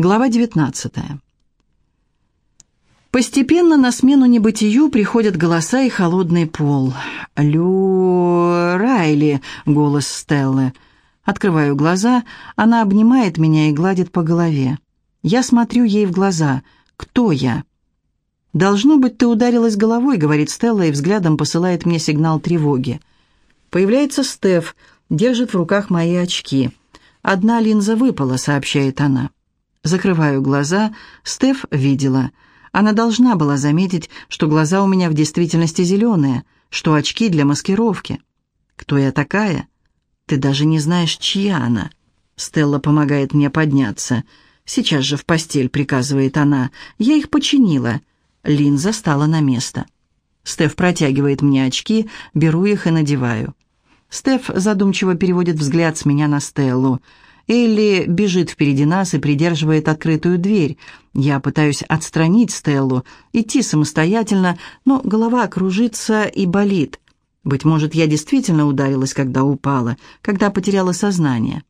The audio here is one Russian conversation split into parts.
Глава 19. Постепенно на смену небытию приходят голоса и холодный пол. «Лю... Райли!» — голос Стеллы. Открываю глаза, она обнимает меня и гладит по голове. Я смотрю ей в глаза. «Кто я?» «Должно быть, ты ударилась головой», — говорит Стелла и взглядом посылает мне сигнал тревоги. Появляется Стеф, держит в руках мои очки. «Одна линза выпала», — сообщает она. Закрываю глаза. Стеф видела. Она должна была заметить, что глаза у меня в действительности зеленые, что очки для маскировки. Кто я такая? Ты даже не знаешь, чья она. Стелла помогает мне подняться. Сейчас же в постель, приказывает она. Я их починила. Линза стала на место. Стеф протягивает мне очки, беру их и надеваю. Стеф задумчиво переводит взгляд с меня на Стеллу. Элли бежит впереди нас и придерживает открытую дверь. Я пытаюсь отстранить Стеллу, идти самостоятельно, но голова кружится и болит. Быть может, я действительно ударилась, когда упала, когда потеряла сознание.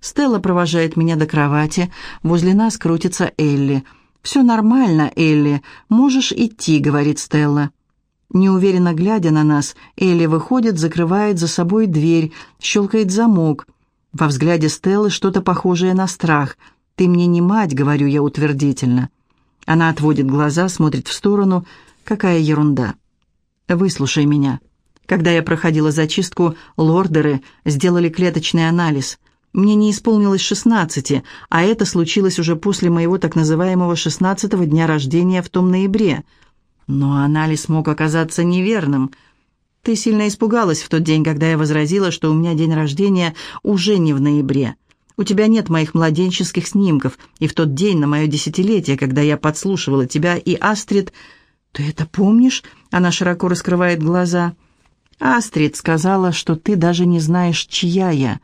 Стелла провожает меня до кровати, возле нас крутится Элли. «Все нормально, Элли, можешь идти», — говорит Стелла. Неуверенно глядя на нас, Элли выходит, закрывает за собой дверь, щелкает замок — во взгляде Стеллы что-то похожее на страх. «Ты мне не мать», — говорю я утвердительно. Она отводит глаза, смотрит в сторону. «Какая ерунда». «Выслушай меня». Когда я проходила зачистку, лордеры сделали клеточный анализ. Мне не исполнилось шестнадцати, а это случилось уже после моего так называемого шестнадцатого дня рождения в том ноябре. Но анализ мог оказаться неверным — ты сильно испугалась в тот день, когда я возразила, что у меня день рождения уже не в ноябре. У тебя нет моих младенческих снимков, и в тот день, на мое десятилетие, когда я подслушивала тебя и Астрид... Ты это помнишь? Она широко раскрывает глаза. Астрид сказала, что ты даже не знаешь, чья я.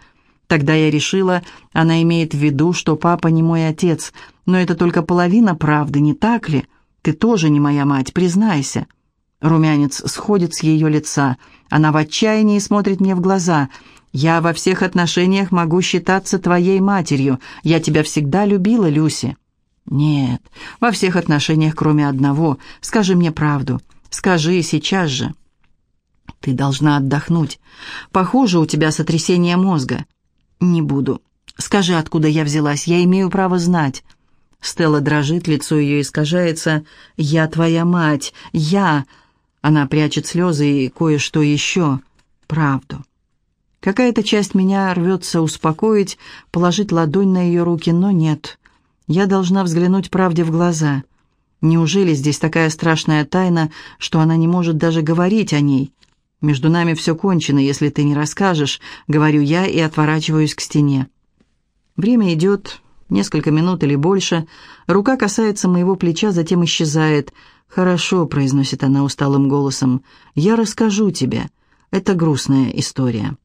Тогда я решила, она имеет в виду, что папа не мой отец. Но это только половина правды, не так ли? Ты тоже не моя мать, признайся. Румянец сходит с ее лица. Она в отчаянии смотрит мне в глаза. «Я во всех отношениях могу считаться твоей матерью. Я тебя всегда любила, Люси». «Нет, во всех отношениях, кроме одного. Скажи мне правду. Скажи сейчас же». «Ты должна отдохнуть. Похоже, у тебя сотрясение мозга». «Не буду. Скажи, откуда я взялась. Я имею право знать». Стелла дрожит, лицо ее искажается. «Я твоя мать. Я...» Она прячет слезы и кое-что еще. Правду. Какая-то часть меня рвется успокоить, положить ладонь на ее руки, но нет. Я должна взглянуть правде в глаза. Неужели здесь такая страшная тайна, что она не может даже говорить о ней? Между нами все кончено, если ты не расскажешь, говорю я и отворачиваюсь к стене. Время идет, несколько минут или больше. Рука касается моего плеча, затем исчезает — «Хорошо», — произносит она усталым голосом, — «я расскажу тебе. Это грустная история».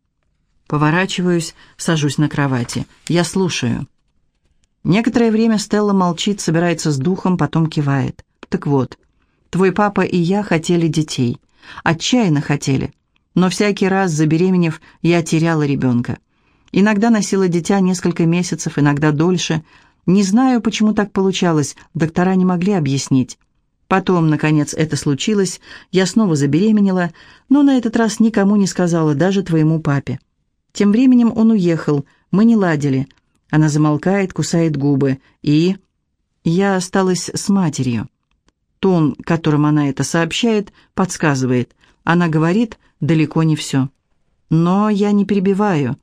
Поворачиваюсь, сажусь на кровати. Я слушаю. Некоторое время Стелла молчит, собирается с духом, потом кивает. «Так вот, твой папа и я хотели детей. Отчаянно хотели. Но всякий раз, забеременев, я теряла ребенка. Иногда носила дитя несколько месяцев, иногда дольше. Не знаю, почему так получалось, доктора не могли объяснить. Потом, наконец, это случилось, я снова забеременела, но на этот раз никому не сказала, даже твоему папе. Тем временем он уехал, мы не ладили. Она замолкает, кусает губы. И... Я осталась с матерью. Тон, которым она это сообщает, подсказывает. Она говорит далеко не все. Но я не перебиваю.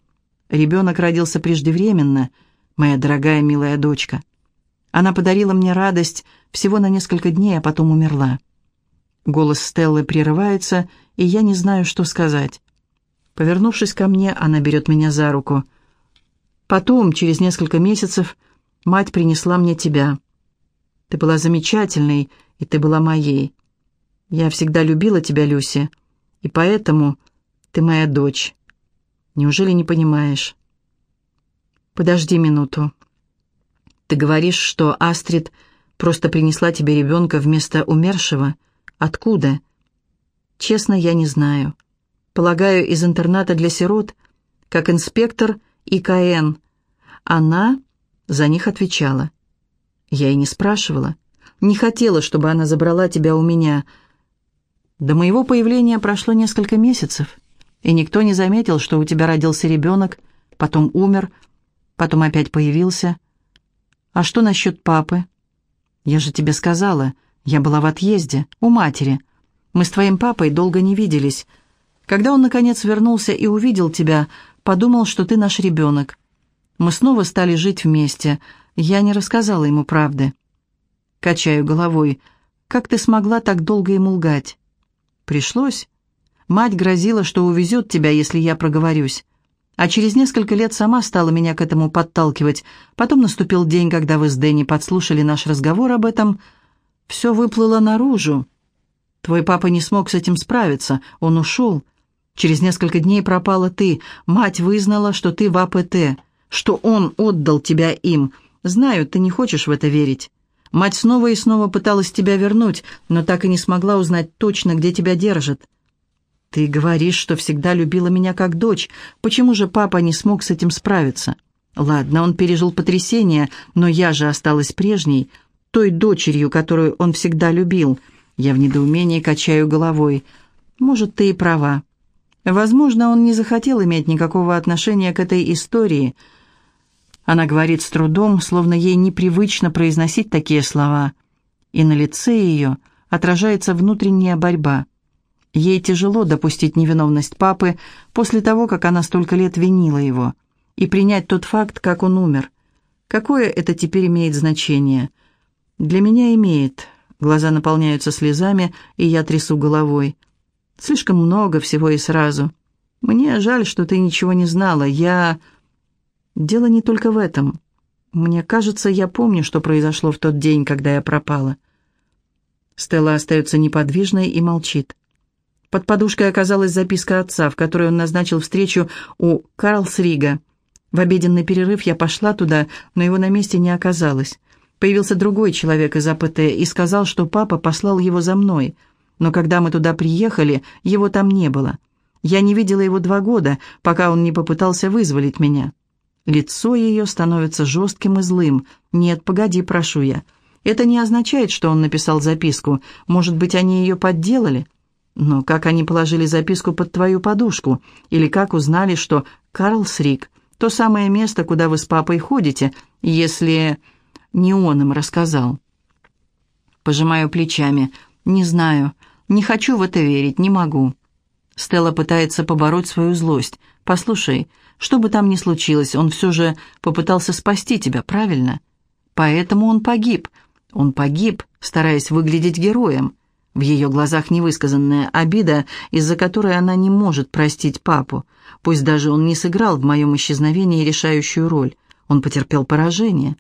Ребенок родился преждевременно, моя дорогая милая дочка. Она подарила мне радость всего на несколько дней, а потом умерла. Голос Стеллы прерывается, и я не знаю, что сказать. Повернувшись ко мне, она берет меня за руку. Потом, через несколько месяцев, мать принесла мне тебя. Ты была замечательной, и ты была моей. Я всегда любила тебя, Люси, и поэтому ты моя дочь. Неужели не понимаешь? Подожди минуту. Ты говоришь, что Астрид просто принесла тебе ребенка вместо умершего? Откуда? Честно, я не знаю. Полагаю, из интерната для сирот, как инспектор ИКН. Она за них отвечала. Я и не спрашивала. Не хотела, чтобы она забрала тебя у меня. До моего появления прошло несколько месяцев, и никто не заметил, что у тебя родился ребенок, потом умер, потом опять появился. А что насчет папы? Я же тебе сказала, я была в отъезде, у матери. Мы с твоим папой долго не виделись. Когда он, наконец, вернулся и увидел тебя, подумал, что ты наш ребенок. Мы снова стали жить вместе. Я не рассказала ему правды. Качаю головой. Как ты смогла так долго ему лгать? Пришлось. Мать грозила, что увезет тебя, если я проговорюсь. А через несколько лет сама стала меня к этому подталкивать. Потом наступил день, когда вы с Дэнни подслушали наш разговор об этом. Все выплыло наружу. Твой папа не смог с этим справиться. Он ушел. Через несколько дней пропала ты. Мать вызнала, что ты в АПТ, что он отдал тебя им. Знаю, ты не хочешь в это верить. Мать снова и снова пыталась тебя вернуть, но так и не смогла узнать точно, где тебя держат. Ты говоришь, что всегда любила меня как дочь. Почему же папа не смог с этим справиться? Ладно, он пережил потрясение, но я же осталась прежней, той дочерью, которую он всегда любил. Я в недоумении качаю головой. Может, ты и права. Возможно, он не захотел иметь никакого отношения к этой истории. Она говорит с трудом, словно ей непривычно произносить такие слова. И на лице ее отражается внутренняя борьба. Ей тяжело допустить невиновность папы после того, как она столько лет винила его, и принять тот факт, как он умер. Какое это теперь имеет значение? Для меня имеет. Глаза наполняются слезами, и я трясу головой. Слишком много всего и сразу. Мне жаль, что ты ничего не знала. Я... Дело не только в этом. Мне кажется, я помню, что произошло в тот день, когда я пропала. Стелла остается неподвижной и молчит. Под подушкой оказалась записка отца, в которой он назначил встречу у Карлсрига. В обеденный перерыв я пошла туда, но его на месте не оказалось. Появился другой человек из АПТ и сказал, что папа послал его за мной — но когда мы туда приехали, его там не было. Я не видела его два года, пока он не попытался вызволить меня. Лицо ее становится жестким и злым. «Нет, погоди, прошу я. Это не означает, что он написал записку. Может быть, они ее подделали? Но как они положили записку под твою подушку? Или как узнали, что Карлсрик — то самое место, куда вы с папой ходите, если не он им рассказал?» Пожимаю плечами. «Не знаю. Не хочу в это верить, не могу». Стелла пытается побороть свою злость. «Послушай, что бы там ни случилось, он все же попытался спасти тебя, правильно? Поэтому он погиб. Он погиб, стараясь выглядеть героем. В ее глазах невысказанная обида, из-за которой она не может простить папу. Пусть даже он не сыграл в моем исчезновении решающую роль. Он потерпел поражение.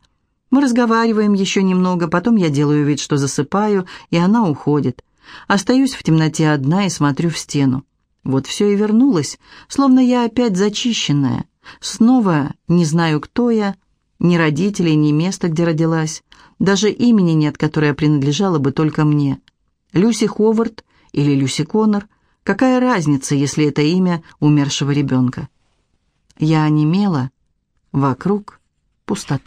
Мы разговариваем еще немного, потом я делаю вид, что засыпаю, и она уходит. Остаюсь в темноте одна и смотрю в стену. Вот все и вернулось, словно я опять зачищенная. Снова не знаю, кто я, ни родителей, ни места, где родилась. Даже имени нет, которое принадлежало бы только мне. Люси Ховард или Люси Коннор. Какая разница, если это имя умершего ребенка? Я онемела, вокруг пустота.